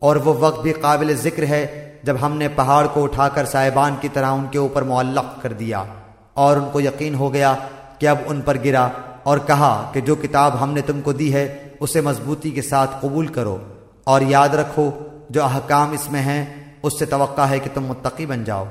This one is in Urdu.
اور وہ وقت بھی قابل ذکر ہے جب ہم نے پہاڑ کو اٹھا کر سائبان کی طرح ان کے اوپر معلق کر دیا اور ان کو یقین ہو گیا کہ اب ان پر گرا اور کہا کہ جو کتاب ہم نے تم کو دی ہے، اسے مضبوطی کے ساتھ قبول کرو اور یاد رکھو جو احکام اس میں ہیں، اس سے توقع ہے کہ تم متقی بن جاؤ۔